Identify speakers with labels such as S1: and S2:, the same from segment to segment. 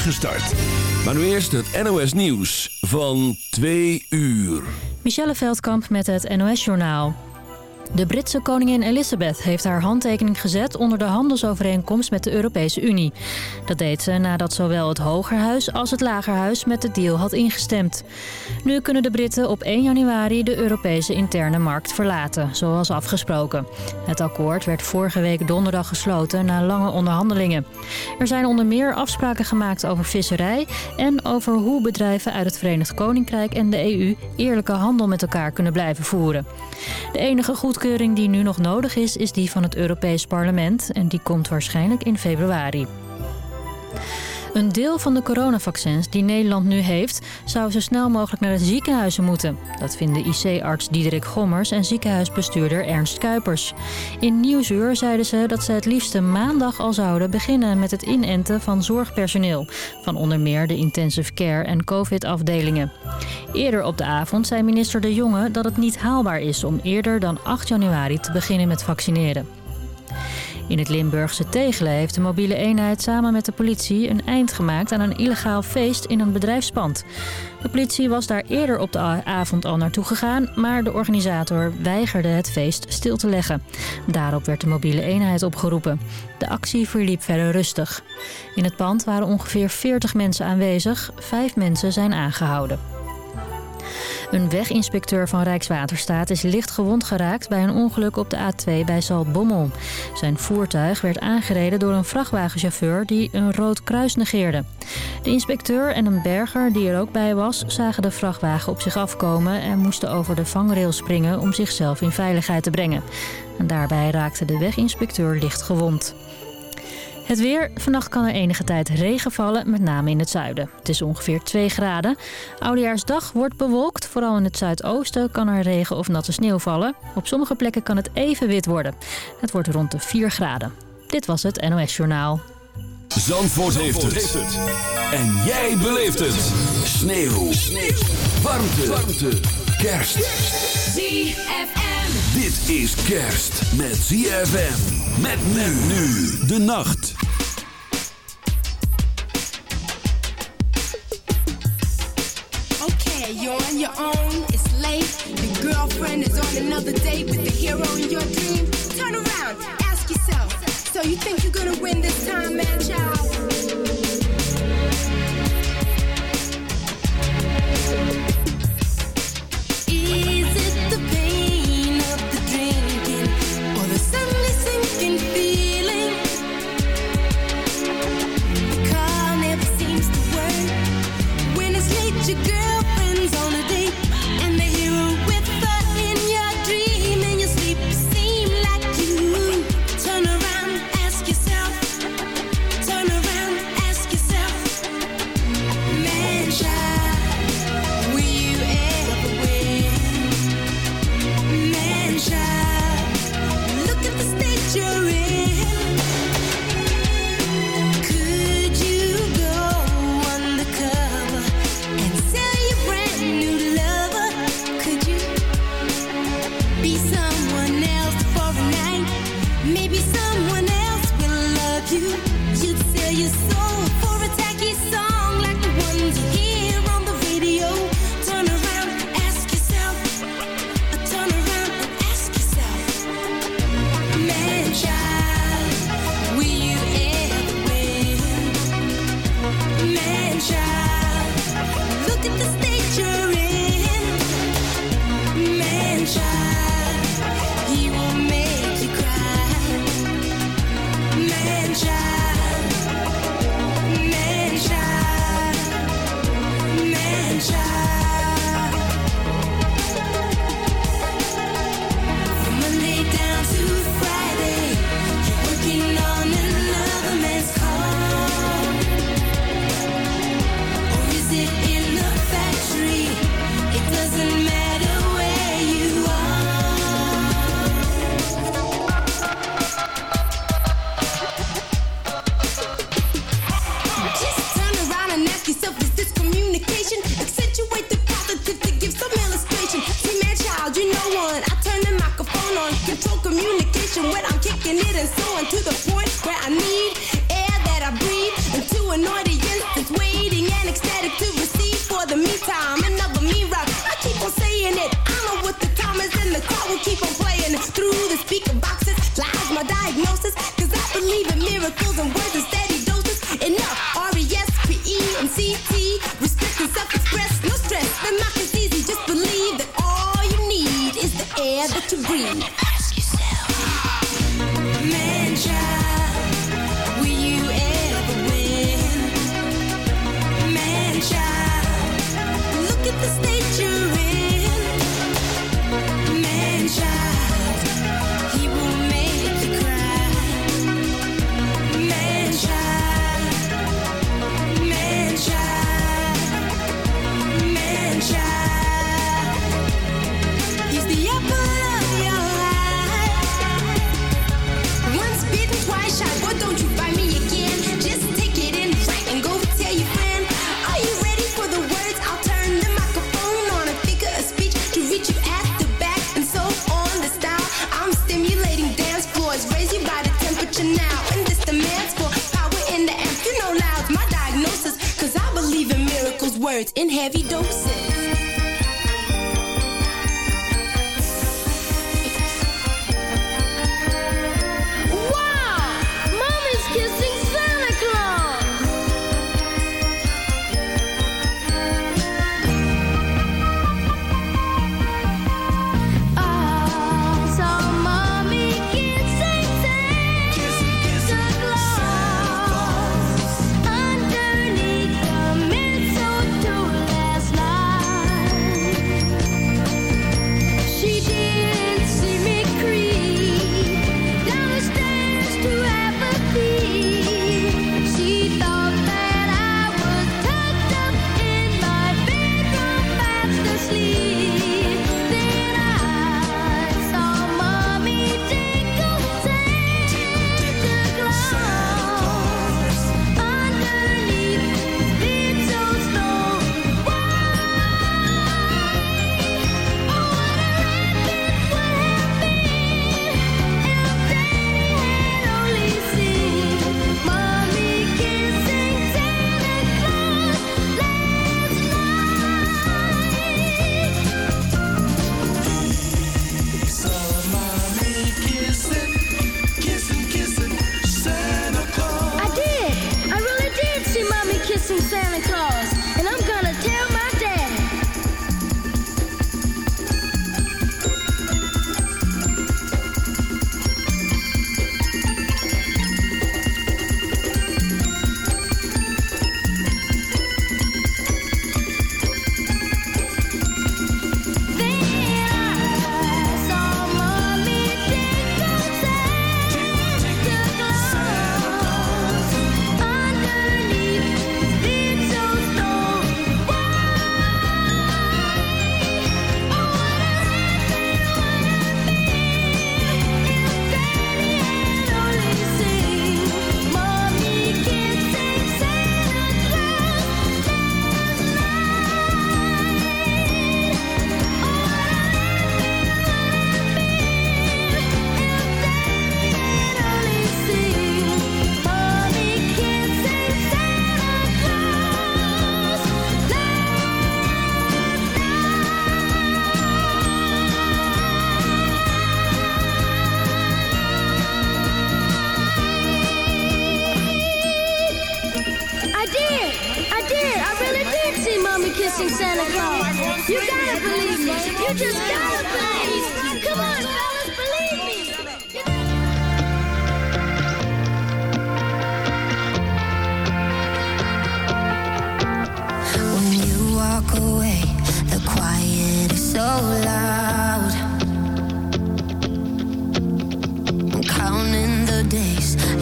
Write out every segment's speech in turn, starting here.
S1: start. Maar nu eerst het NOS Nieuws van 2 uur.
S2: Michelle Veldkamp met het NOS Journaal. De Britse koningin Elizabeth heeft haar handtekening gezet onder de handelsovereenkomst met de Europese Unie. Dat deed ze nadat zowel het Hogerhuis als het Lagerhuis met de deal had ingestemd. Nu kunnen de Britten op 1 januari de Europese interne markt verlaten, zoals afgesproken. Het akkoord werd vorige week donderdag gesloten na lange onderhandelingen. Er zijn onder meer afspraken gemaakt over visserij en over hoe bedrijven uit het Verenigd Koninkrijk en de EU eerlijke handel met elkaar kunnen blijven voeren. De enige goedkeuring die nu nog nodig is, is die van het Europees Parlement. En die komt waarschijnlijk in februari. Een deel van de coronavaccins die Nederland nu heeft... zou zo snel mogelijk naar de ziekenhuizen moeten. Dat vinden IC-arts Diederik Gommers en ziekenhuisbestuurder Ernst Kuipers. In Nieuwsuur zeiden ze dat ze het liefste maandag al zouden beginnen... met het inenten van zorgpersoneel. Van onder meer de intensive care en covid-afdelingen. Eerder op de avond zei minister De Jonge dat het niet haalbaar is... om eerder dan 8 januari te beginnen met vaccineren. In het Limburgse Tegelen heeft de mobiele eenheid samen met de politie een eind gemaakt aan een illegaal feest in een bedrijfspand. De politie was daar eerder op de avond al naartoe gegaan, maar de organisator weigerde het feest stil te leggen. Daarop werd de mobiele eenheid opgeroepen. De actie verliep verder rustig. In het pand waren ongeveer 40 mensen aanwezig, vijf mensen zijn aangehouden. Een weginspecteur van Rijkswaterstaat is licht gewond geraakt bij een ongeluk op de A2 bij Zaltbommel. Zijn voertuig werd aangereden door een vrachtwagenchauffeur die een rood kruis negeerde. De inspecteur en een berger die er ook bij was zagen de vrachtwagen op zich afkomen en moesten over de vangrail springen om zichzelf in veiligheid te brengen. En daarbij raakte de weginspecteur licht gewond. Het weer. Vannacht kan er enige tijd regen vallen, met name in het zuiden. Het is ongeveer 2 graden. Oudejaarsdag wordt bewolkt. Vooral in het zuidoosten kan er regen of natte sneeuw vallen. Op sommige plekken kan het even wit worden. Het wordt rond de 4 graden. Dit was het NOS Journaal.
S1: Zandvoort, heeft, het. En jij beleeft het. Sneeuw. Sneeuw. Warmte. Warmte. Kerst.
S3: ZFM.
S1: Dit is kerst met ZFM. Met nu de nacht.
S4: Okay, you're on your own, it's late. Your girlfriend is on another date with the hero in your dream. Turn around, ask yourself. So you think you're gonna win this time, man, child? The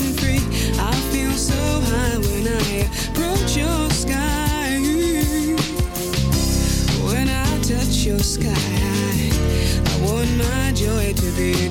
S5: sky. I want my joy to be.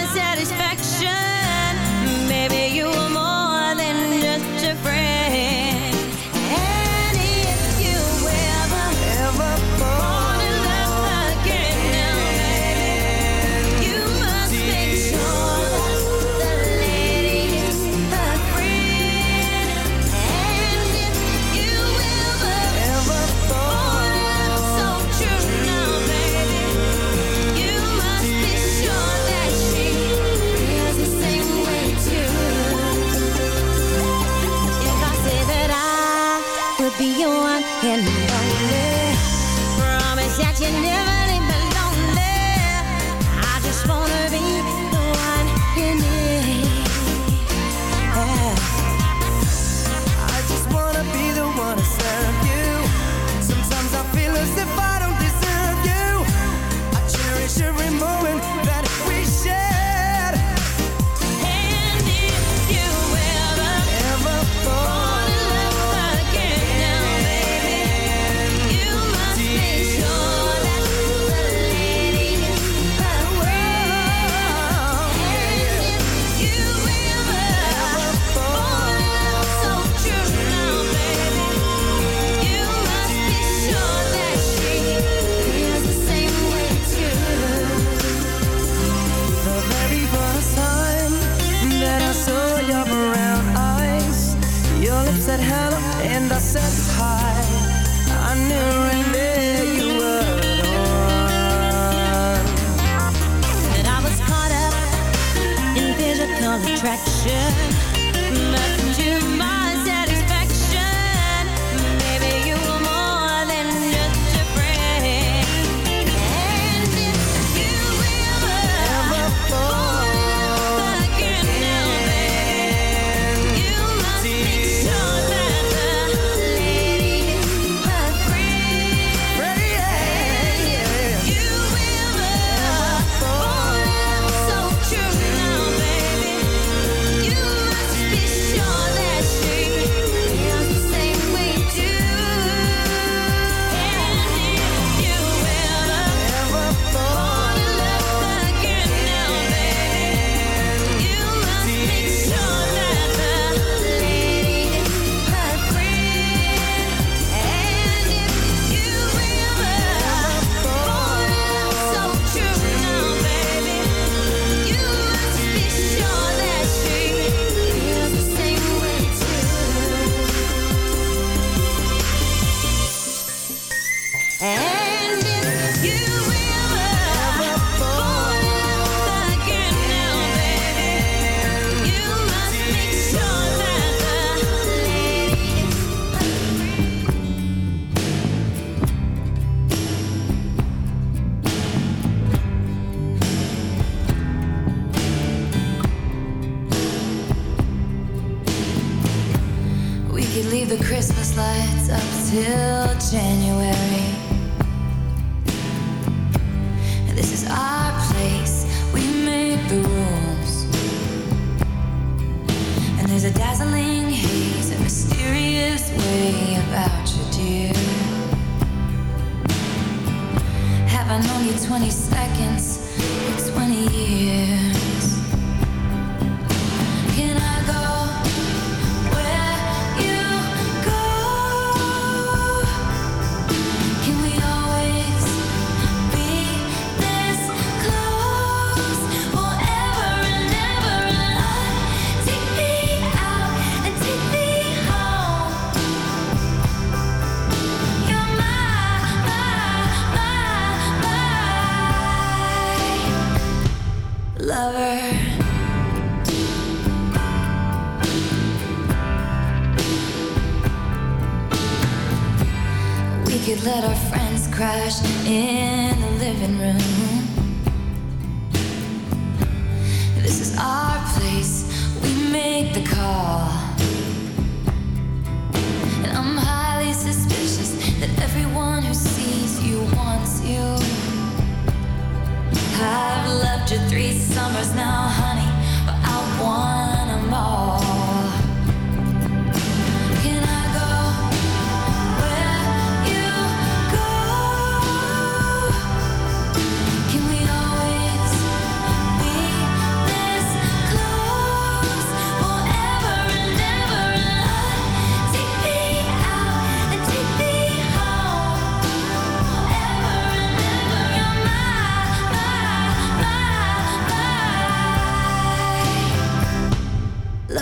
S6: hello and I said hi. I knew right there you were the one.
S7: That I was caught up in physical attraction.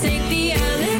S8: Take the elixir,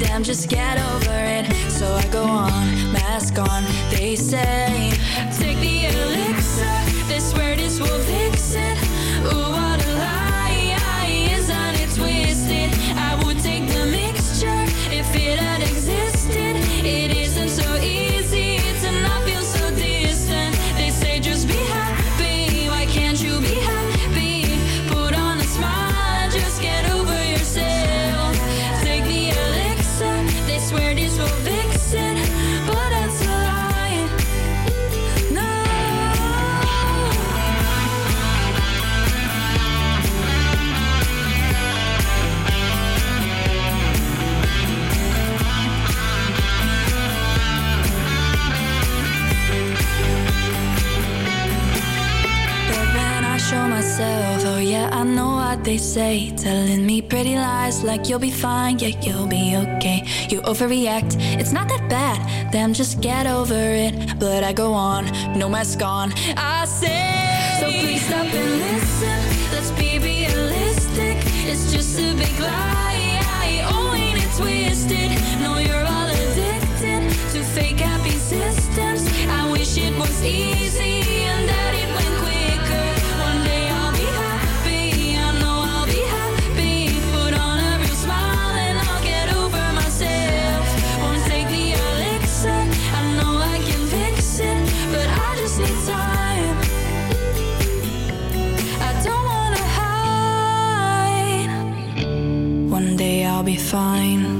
S8: Damn, just get over it. So I go on, mask on, they say. Take the elixir, they swear this will fix it. Pretty lies like you'll be fine, yeah, you'll be okay. You overreact, it's not that bad. Damn, just get over it. But I go on, no mask on. I say, so please stop and listen. Let's be realistic. It's just a big lie. Oh, ain't it twisted? No, you're all addicted to fake happy systems. I wish it was easy I'll be fine.